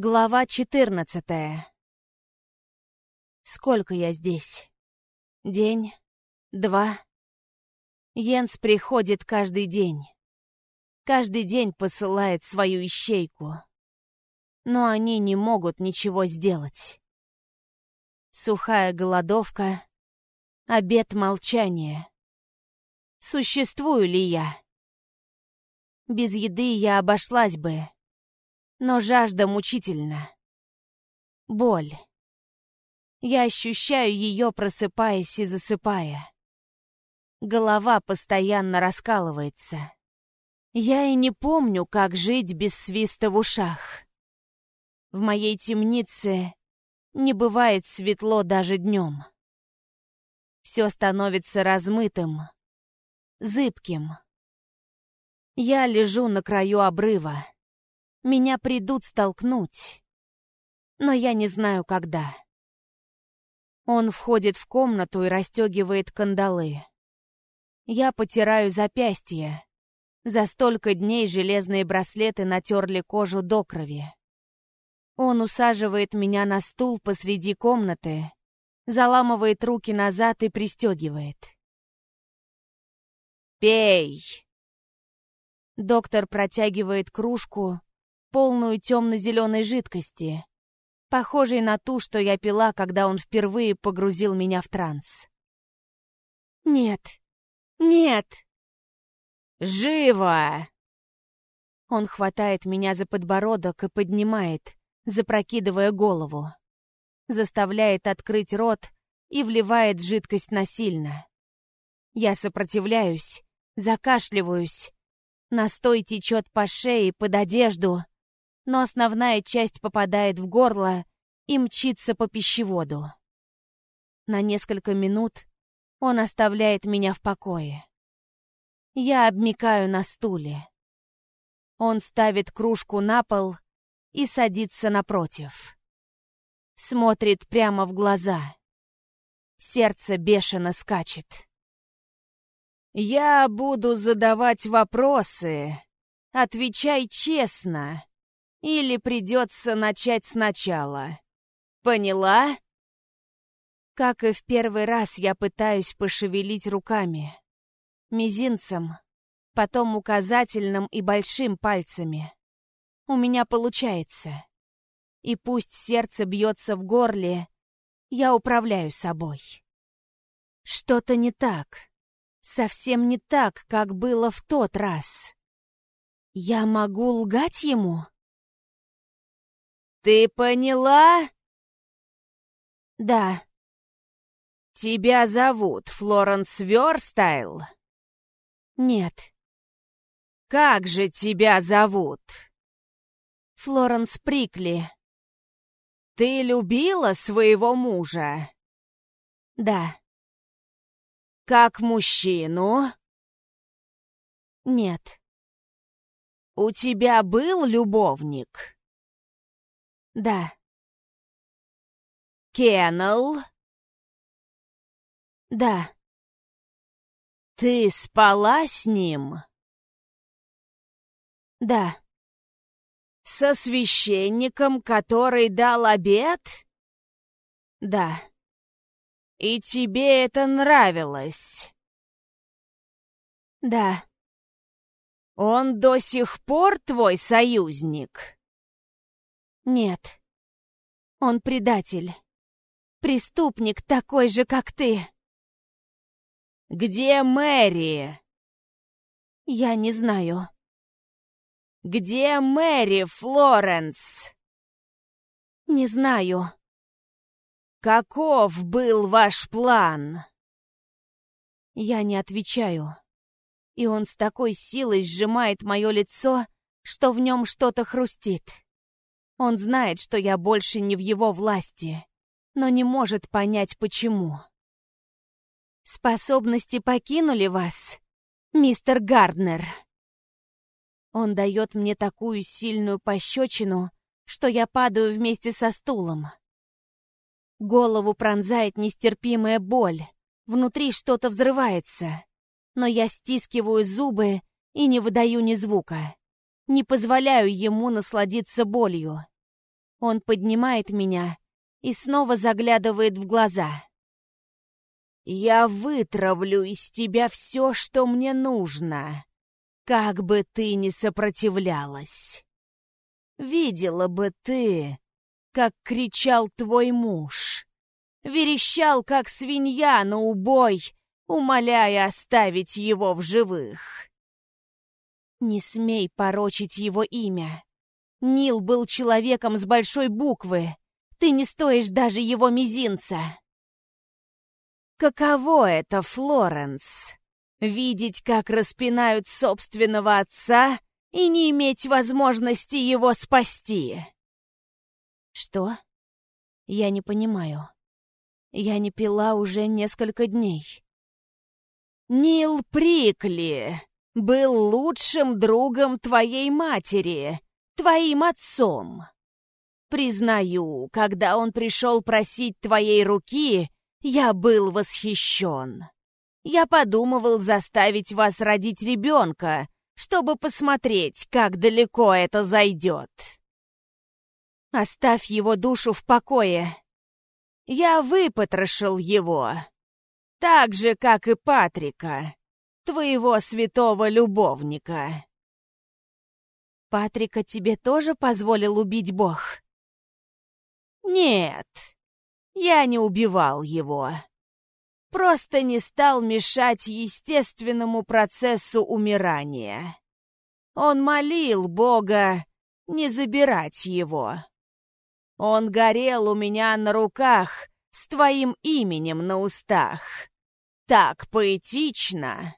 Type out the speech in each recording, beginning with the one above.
Глава 14. Сколько я здесь? День? Два? Йенс приходит каждый день. Каждый день посылает свою ищейку. Но они не могут ничего сделать. Сухая голодовка, обед молчания. Существую ли я? Без еды я обошлась бы но жажда мучительна. Боль. Я ощущаю ее, просыпаясь и засыпая. Голова постоянно раскалывается. Я и не помню, как жить без свиста в ушах. В моей темнице не бывает светло даже днем. Все становится размытым, зыбким. Я лежу на краю обрыва. Меня придут столкнуть. Но я не знаю, когда. Он входит в комнату и расстегивает кандалы. Я потираю запястье. За столько дней железные браслеты натерли кожу до крови. Он усаживает меня на стул посреди комнаты, заламывает руки назад и пристегивает. «Пей!» Доктор протягивает кружку, полную темно-зеленой жидкости, похожей на ту, что я пила, когда он впервые погрузил меня в транс. «Нет! Нет!» «Живо!» Он хватает меня за подбородок и поднимает, запрокидывая голову. Заставляет открыть рот и вливает жидкость насильно. Я сопротивляюсь, закашливаюсь. Настой течет по шее, под одежду но основная часть попадает в горло и мчится по пищеводу. На несколько минут он оставляет меня в покое. Я обмикаю на стуле. Он ставит кружку на пол и садится напротив. Смотрит прямо в глаза. Сердце бешено скачет. «Я буду задавать вопросы. Отвечай честно. Или придется начать сначала. Поняла? Как и в первый раз я пытаюсь пошевелить руками. Мизинцем, потом указательным и большим пальцами. У меня получается. И пусть сердце бьется в горле, я управляю собой. Что-то не так. Совсем не так, как было в тот раз. Я могу лгать ему? «Ты поняла?» «Да». «Тебя зовут Флоренс Верстайл?» «Нет». «Как же тебя зовут?» «Флоренс Прикли». «Ты любила своего мужа?» «Да». «Как мужчину?» «Нет». «У тебя был любовник?» Да. Кеннел? Да. Ты спала с ним? Да. Со священником, который дал обед? Да. И тебе это нравилось? Да. Он до сих пор твой союзник? Нет. Он предатель. Преступник такой же, как ты. Где Мэри? Я не знаю. Где Мэри, Флоренс? Не знаю. Каков был ваш план? Я не отвечаю. И он с такой силой сжимает мое лицо, что в нем что-то хрустит. Он знает, что я больше не в его власти, но не может понять, почему. «Способности покинули вас, мистер Гарднер?» Он дает мне такую сильную пощечину, что я падаю вместе со стулом. Голову пронзает нестерпимая боль, внутри что-то взрывается, но я стискиваю зубы и не выдаю ни звука не позволяю ему насладиться болью. Он поднимает меня и снова заглядывает в глаза. «Я вытравлю из тебя все, что мне нужно, как бы ты ни сопротивлялась. Видела бы ты, как кричал твой муж, верещал, как свинья на убой, умоляя оставить его в живых. Не смей порочить его имя. Нил был человеком с большой буквы. Ты не стоишь даже его мизинца. Каково это, Флоренс? Видеть, как распинают собственного отца и не иметь возможности его спасти. Что? Я не понимаю. Я не пила уже несколько дней. Нил Прикли был лучшим другом твоей матери, твоим отцом. Признаю, когда он пришел просить твоей руки, я был восхищен. Я подумывал заставить вас родить ребенка, чтобы посмотреть, как далеко это зайдет. Оставь его душу в покое. Я выпотрошил его, так же, как и Патрика, твоего святого любовника. Патрика тебе тоже позволил убить Бог? Нет, я не убивал его. Просто не стал мешать естественному процессу умирания. Он молил Бога не забирать его. Он горел у меня на руках с твоим именем на устах. Так поэтично.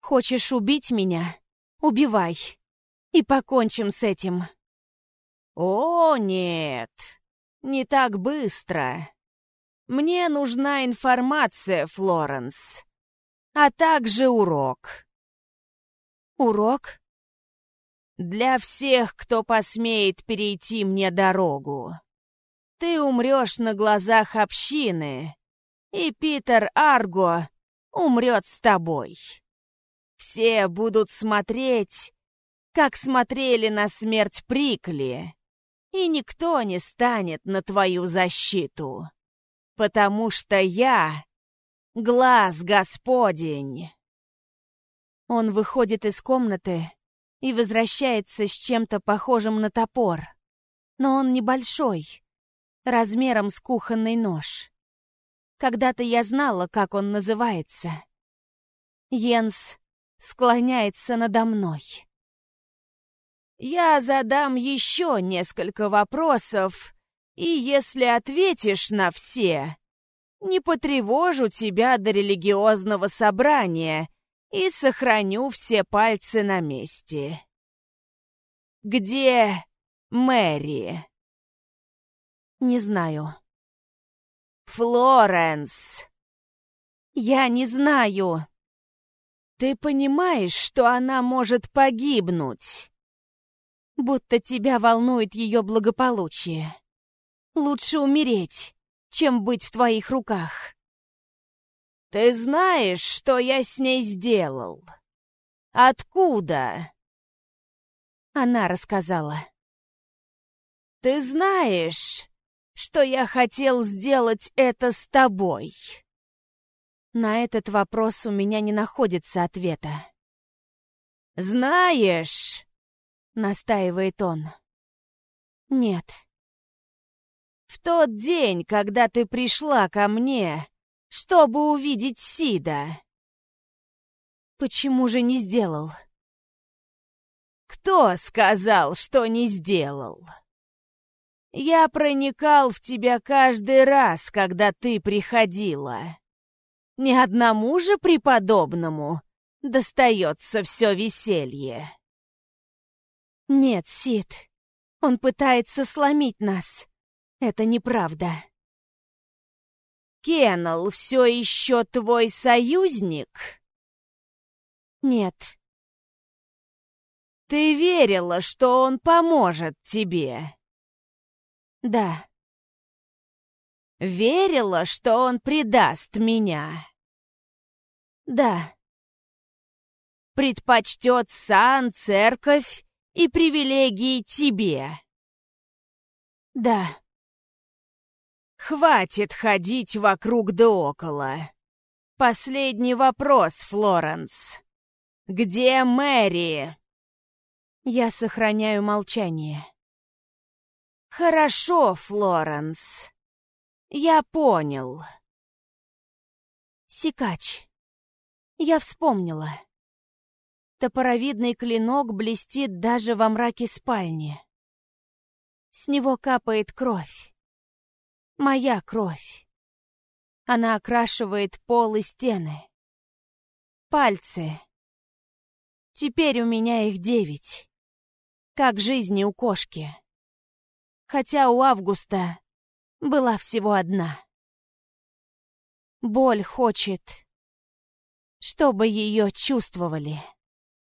Хочешь убить меня? Убивай. И покончим с этим. О, нет. Не так быстро. Мне нужна информация, Флоренс. А также урок. Урок? Для всех, кто посмеет перейти мне дорогу. Ты умрешь на глазах общины, и Питер Арго умрет с тобой. Все будут смотреть, как смотрели на смерть Прикли, и никто не станет на твою защиту, потому что я — глаз Господень. Он выходит из комнаты и возвращается с чем-то похожим на топор, но он небольшой, размером с кухонный нож. Когда-то я знала, как он называется. Йенс склоняется надо мной. Я задам еще несколько вопросов, и если ответишь на все, не потревожу тебя до религиозного собрания и сохраню все пальцы на месте. Где Мэри? Не знаю. Флоренс. Я не знаю. Ты понимаешь, что она может погибнуть? Будто тебя волнует ее благополучие. Лучше умереть, чем быть в твоих руках. Ты знаешь, что я с ней сделал? Откуда? Она рассказала. Ты знаешь, что я хотел сделать это с тобой? На этот вопрос у меня не находится ответа. «Знаешь», — настаивает он, — «нет». «В тот день, когда ты пришла ко мне, чтобы увидеть Сида». «Почему же не сделал?» «Кто сказал, что не сделал?» Я проникал в тебя каждый раз, когда ты приходила. Ни одному же преподобному достается все веселье. Нет, Сид, он пытается сломить нас. Это неправда. Кеннел все еще твой союзник? Нет. Ты верила, что он поможет тебе? Да. Верила, что он предаст меня? Да. Предпочтет сан, церковь и привилегии тебе? Да. Хватит ходить вокруг да около. Последний вопрос, Флоренс. Где Мэри? Я сохраняю молчание. Хорошо, Флоренс. Я понял. Сикач. Я вспомнила. Топоровидный клинок блестит даже во мраке спальни. С него капает кровь. Моя кровь. Она окрашивает пол и стены. Пальцы. Теперь у меня их девять. Как жизни у кошки. Хотя у Августа была всего одна. Боль хочет, чтобы ее чувствовали.